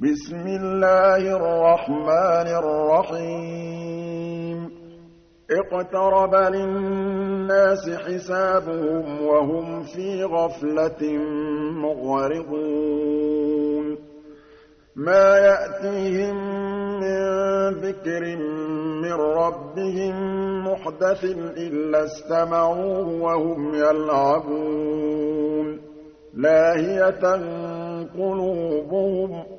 بِسْمِ اللَّهِ الرَّحْمَٰنِ الرَّحِيمِ. اقْتَرَبَ لِلنَّاسِ حِسَابُهُمْ وَهُمْ فِي غَفْلَةٍ مُّعْرِضُونَ مَا يَأْتِيهِم مِّن ذِكْرٍ مِّن رَّبِّهِم مُّحْدَثٍ إِلَّا اسْتَمَعُوهُ وَهُمْ يَلْعَبُونَ. لَاهِيَةً قُلُوبُهُمْ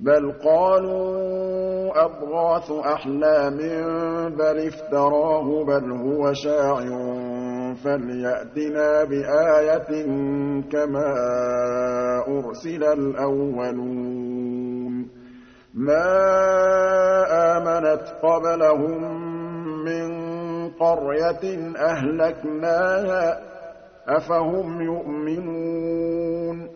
بَلْ قَالُوا أَضْغَاثُ أَحْلَامٍ بَلِ افْتَرَاهُ بَلْ هُوَ شَاعِرٌ فَلْيَأْتِنَا بِآيَةٍ كَمَا أُرْسِلَ الْأَوَّلُونَ مَا آمَنَتْ قَبْلَهُم مِّن قَرْيَةٍ أَهْلَكْنَاهَا ۖ أَفَهُمْ يُؤْمِنُونَ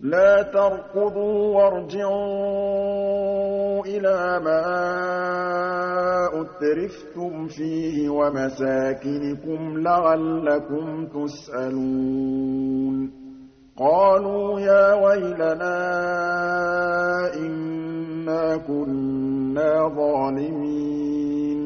لَا تَرْكُضُوا وَارْجِعُوا إِلَىٰ مَا أُتْرِفْتُمْ فِيهِ وَمَسَاكِنِكُمْ لَعَلَّكُمْ تُسْأَلُونَ. قَالُوا يَا وَيْلَنَا إِنَّا كُنَّا ظَالِمِينَ.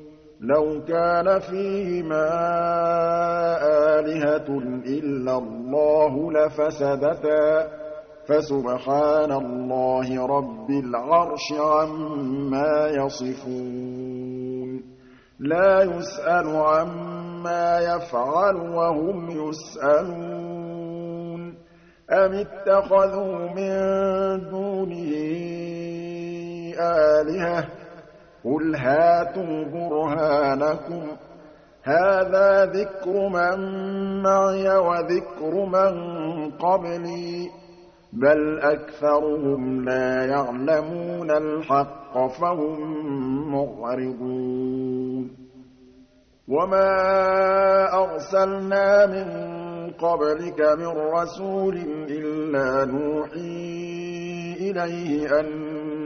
لَوْ كَانَ فِيهِمَا آلِهَةٌ إِلَّا اللَّهُ لَفَسَدَتَا ۚ فَسُبْحَانَ اللَّهِ رَبِّ الْعَرْشِ عَمَّا يَصِفُونَ. لَا يُسْأَلُ عَمَّا يَفْعَلُ وَهُمْ يُسْأَلُونَ. أَمِ اتَّخَذُوا مِن دُونِهِ آلِهَةً ۖ قُلْ هَاتُوا بُرْهَانَكُمْ ۖ هَٰذَا ذِكْرُ مَن مَّعِيَ وَذِكْرُ مَن قَبْلِي بَلْ أَكْثَرُهُمْ لَا يَعْلَمُونَ الْحَقَّ فَهُم مُّعْرِضُونَ وَمَا أَرْسَلْنَا مِن قَبْلِكَ مِن رَّسُولٍ إِلَّا نُوحِي إِلَيْهِ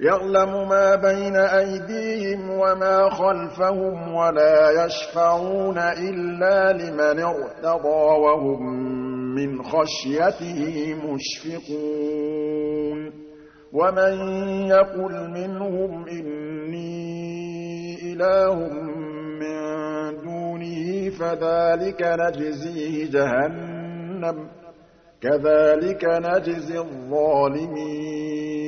يَعْلَمُ مَا بَيْنَ أَيْدِيهِمْ وَمَا خَلْفَهُمْ وَلَا يَشْفَعُونَ إِلَّا لِمَنِ ارْتَضَىٰ وَهُم مِّنْ خَشْيَتِهِ مُشْفِقُونَ وَمَن يَقُلْ مِنْهُمْ إِنِّي إِلَٰهٌ مِّن دُونِهِ فَذَٰلِكَ نَجْزِيهِ جَهَنَّمَ ۚ كَذَٰلِكَ نَجْزِي الظَّالِمِينَ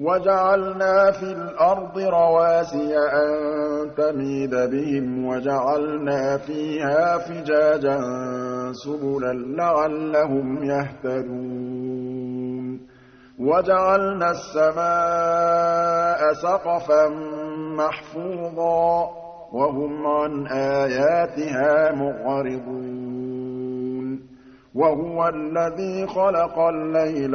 وَجَعَلْنَا فِي الْأَرْضِ رَوَاسِيَ أَن تَمِيدَ بِهِمْ وَجَعَلْنَا فِيهَا فِجَاجًا سُبُلًا لَّعَلَّهُمْ يَهْتَدُونَ. وَجَعَلْنَا السَّمَاءَ سَقْفًا مَّحْفُوظًا وَهُمْ عَنْ آيَاتِهَا مُعْرِضُونَ وَهُوَ الَّذِي خَلَقَ اللَّيْلَ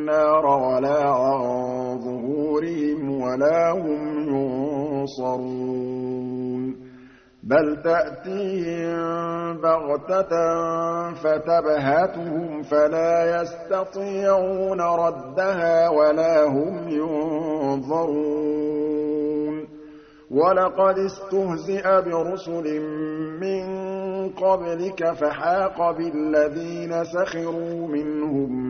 النَّارَ وَلَا عَن ظُهُورِهِمْ وَلَا هُمْ يُنصَرُونَ. بَلْ تَأْتِيهِم بَغْتَةً فَتَبْهَتُهُمْ فَلَا يَسْتَطِيعُونَ رَدَّهَا وَلَا هُمْ يُنظَرُونَ. وَلَقَدِ اسْتُهْزِئَ بِرُسُلٍ مِّن قَبْلِكَ فَحَاقَ بِالَّذِينَ سَخِرُوا مِنْهُم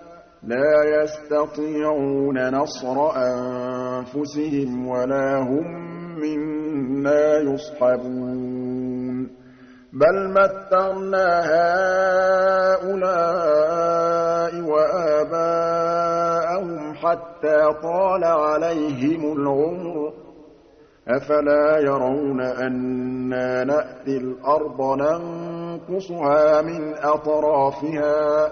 لَا يَسْتَطِيعُونَ نَصْرَ أَنفُسِهِمْ وَلَا هُم مِّنَّا يُصْحَبُونَ. بَلْ مَتَّعْنَا هَٰؤُلَاءِ وَآبَاءَهُمْ حَتَّىٰ طَالَ عَلَيْهِمُ الْعُمُرُ ۗ. أَفَلَا يَرَوْنَ أَنَّا نَأْتِي الْأَرْضَ نَنقُصُهَا مِنْ أَطْرَافِهَا ۚ؟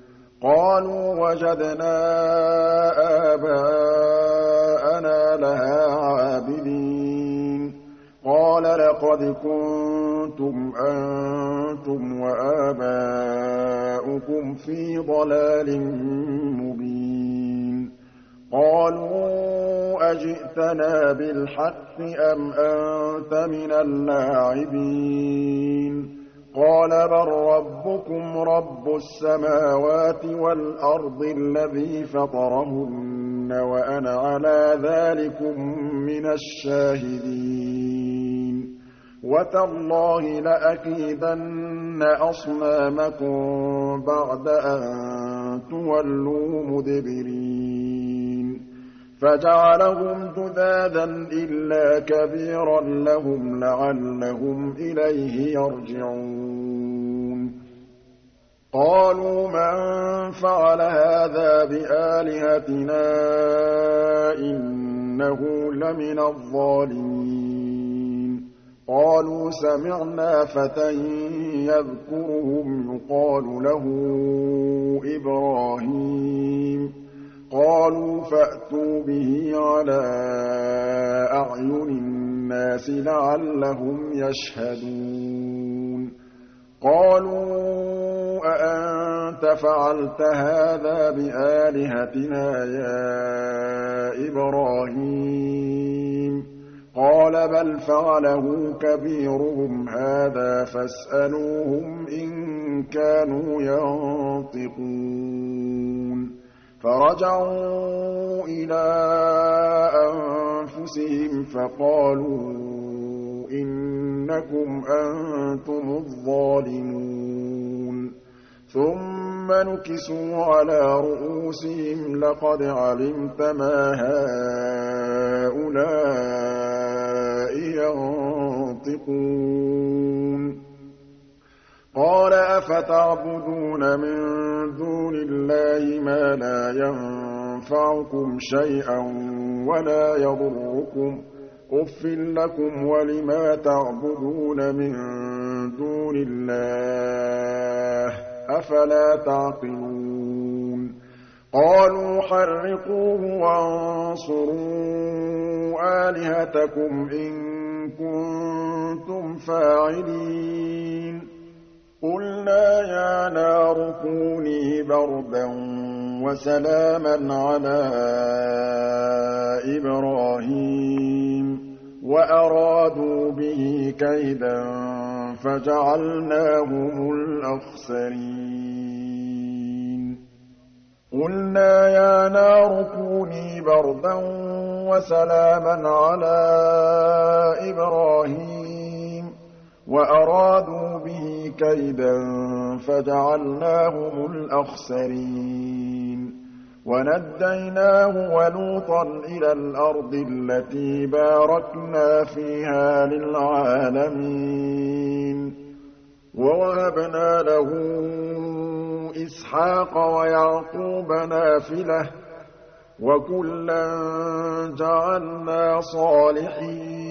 قَالُوا وَجَدْنَا آبَاءَنَا لَهَا عَابِدِينَ. قَالَ لَقَدْ كُنتُمْ أَنتُمْ وَآبَاؤُكُمْ فِي ضَلَالٍ مُّبِينٍ. قَالُوا أَجِئْتَنَا بِالْحَقِّ أَمْ أَنتَ مِنَ اللَّاعِبِينَ؟ قَالَ بَل رَّبُّكُمْ رَبُّ السَّمَاوَاتِ وَالْأَرْضِ الَّذِي فَطَرَهُنَّ وَأَنَا عَلَىٰ ذَٰلِكُم مِّنَ الشَّاهِدِينَ. وَتَاللَّهِ لَأَكِيدَنَّ أَصْنَامَكُم بَعْدَ أَن تُوَلُّوا مُدْبِرِينَ. فَجَعَلَهُمْ جُذَاذًا إِلَّا كَبِيرًا لَّهُمْ لَعَلَّهُمْ إِلَيْهِ يَرْجِعُونَ. قَالُوا مَن فَعَلَ هَٰذَا بِآلِهَتِنَا إِنَّهُ لَمِنَ الظَّالِمِينَ. قَالُوا سَمِعْنَا فَتًى يَذْكُرُهُمْ يُقَالُ لَهُ إِبْرَاهِيمُ. قَالُوا فَأْتُوا بِهِ عَلَىٰ أَعْيُنِ النَّاسِ لَعَلَّهُمْ يَشْهَدُونَ. قَالُوا أَأَنتَ فَعَلْتَ هَٰذَا بِآلِهَتِنَا يَا إِبْرَاهِيمُ؟ قَالَ بَلْ فَعَلَهُ كَبِيرُهُمْ هَٰذَا فَاسْأَلُوهُمْ إِن كَانُوا يَنطِقُونَ. فَرَجَعُوا إِلَىٰ أَنفُسِهِمْ فَقَالُوا إِنَّكُمْ أَنتُمُ الظَّالِمُونَ. ثُمَّ نُكِسُوا عَلَىٰ رُءُوسِهِمْ لَقَدْ عَلِمْتَ مَا هَٰؤُلَاءِ يَنطِقُونَ. قَالَ أَفَتَعْبُدُونَ مِن دُونِ اللَّهِ مَا لَا يَنفَعُكُمْ شَيْئًا وَلَا يَضُرُّكُمْ ۖ أُفٍّ لَّكُمْ وَلِمَا تَعْبُدُونَ مِن دُونِ اللَّهِ ۖ أَفَلَا تَعْقِلُونَ قَالُوا حَرِّقُوهُ وَانصُرُوا آلِهَتَكُمْ إِن كُنتُمْ فَاعِلِينَ قُلْنَا يَا نَارُ كُونِي بَرْدًا وَسَلَامًا عَلَىٰ إِبْرَاهِيمَ وَأَرَادُوا بِهِ كَيْدًا فَجَعَلْنَاهُمُ الْأَخْسَرِينَ. قُلْنَا يَا نَارُ كُونِي بَرْدًا وَسَلَامًا عَلَىٰ إِبْرَاهِيمَ وَأَرَادُوا كَيْدًا فَجَعَلْنَاهُمُ الْأَخْسَرِينَ. وَنَجَّيْنَاهُ وَلُوطًا إِلَى الْأَرْضِ الَّتِي بَارَكْنَا فِيهَا لِلْعَالَمِينَ. وَوَهَبْنَا لَهُ إِسْحَاقَ وَيَعْقُوبَ نَافِلَةً ۖ وَكُلًّا جَعَلْنَا صَالِحِينَ.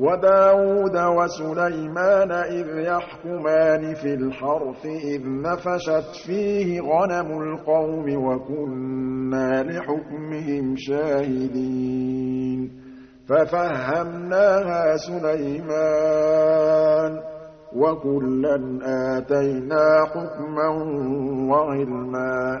وَدَاوُودَ وَسُلَيْمَانَ إِذْ يَحْكُمَانِ فِي الْحَرْثِ إِذْ نَفَشَتْ فِيهِ غَنَمُ الْقَوْمِ وَكُنَّا لِحُكْمِهِمْ شَاهِدِينَ. فَفَهَّمْنَاهَا سُلَيْمَانَ ۚ وَكُلًّا آتَيْنَا حُكْمًا وَعِلْمًا.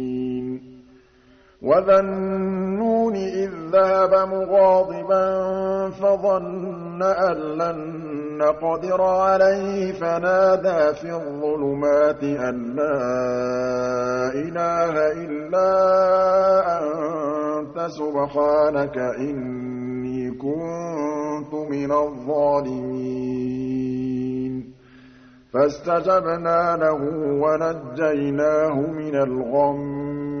وَذَا النُّونِ إِذ ذَّهَبَ مُغَاضِبًا فَظَنَّ أَن لَّن نَّقْدِرَ عَلَيْهِ فَنَادَىٰ فِي الظُّلُمَاتِ أَن لَّا إِلَٰهَ إِلَّا أَنتَ سُبْحَانَكَ إِنِّي كُنتُ مِنَ الظَّالِمِينَ فَاسْتَجَبْنَا لَهُ وَنَجَّيْنَاهُ مِنَ الْغَمِّ ۚ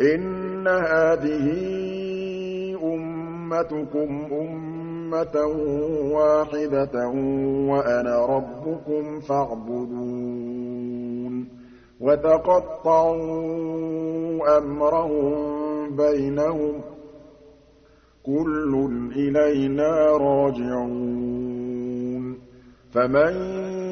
إِنَّ هَٰذِهِ أُمَّتُكُمْ أُمَّةً وَاحِدَةً وَأَنَا رَبُّكُمْ فَاعْبُدُونِ وَتَقَطَّعُوا أَمْرَهُم بَيْنَهُمْ ۖ كُلٌّ إِلَيْنَا رَاجِعُونَ فَمَن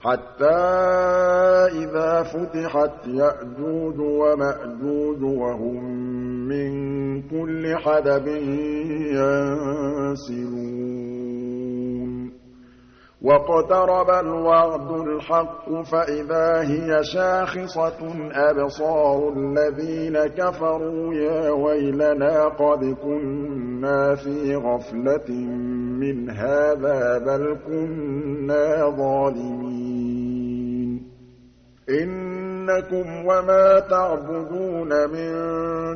حَتَّىٰ إِذَا فُتِحَتْ يَأْجُوجُ وَمَأْجُوجُ وَهُم مِّن كُلِّ حَدَبٍ يَنسِلُونَ. وَاقْتَرَبَ الْوَعْدُ الْحَقُّ فَإِذَا هِيَ شَاخِصَةٌ أَبْصَارُ الَّذِينَ كَفَرُوا يَا وَيْلَنَا قَدْ كُنَّا فِي غَفْلَةٍ مِّنْ هَٰذَا بَلْ كُنَّا ظَالِمِينَ إِنَّكُمْ وَمَا تَعْبُدُونَ مِن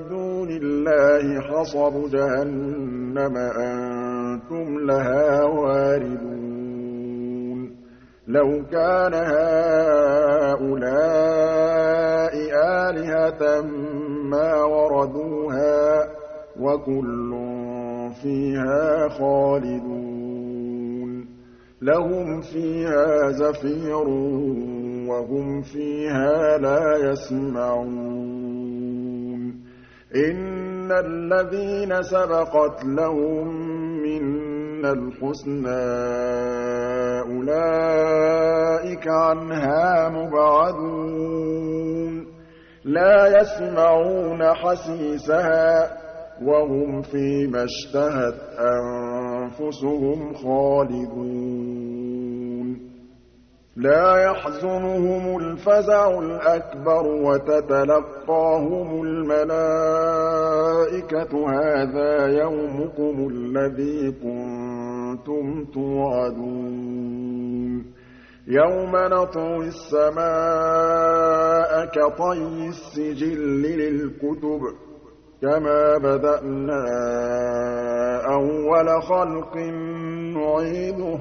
دُونِ اللَّهِ حَصَبُ جَهَنَّمَ أَنتُمْ لَهَا وَارِدُونَ لَوْ كَانَ هَٰؤُلَاءِ آلِهَةً مَّا وَرَدُوهَا ۖ وَكُلٌّ فِيهَا خَالِدُونَ. لَهُمْ فِيهَا زَفِيرٌ وَهُمْ فِيهَا لَا يَسْمَعُونَ. إِنَّ الَّذِينَ سَبَقَتْ لَهُم مِّنَّا الْحُسْنَىٰ أُولَٰئِكَ عَنْهَا مُبْعَدُونَ لَا يَسْمَعُونَ حَسِيسَهَا ۖ وَهُمْ فِي مَا اشْتَهَتْ أَنفُسُهُمْ خَالِدُونَ لَا يَحْزُنُهُمُ الْفَزَعُ الْأَكْبَرُ وَتَتَلَقَّاهُمُ الْمَلَائِكَةُ هَٰذَا يَوْمُكُمُ الَّذِي كُنتُمْ تُوعَدُونَ يَوْمَ نَطْوِي السَّمَاءَ كَطَيِّ السِّجِلِّ لِلْكُتُبِ كَمَا بَدَأْنَا أَوَّلَ خَلْقٍ نُّعِيدُهُ ۚ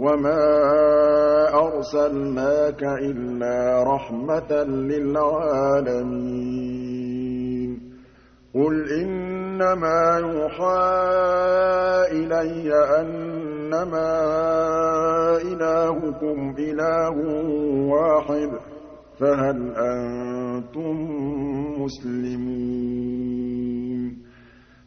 وَمَا أَرْسَلْنَاكَ إِلَّا رَحْمَةً لِّلْعَالَمِينَ قُلْ إِنَّمَا يُوحَىٰ إِلَيَّ أَنَّمَا إِلَٰهُكُمْ إِلَٰهٌ وَاحِدٌ ۖ فَهَلْ أَنتُم مُّسْلِمُونَ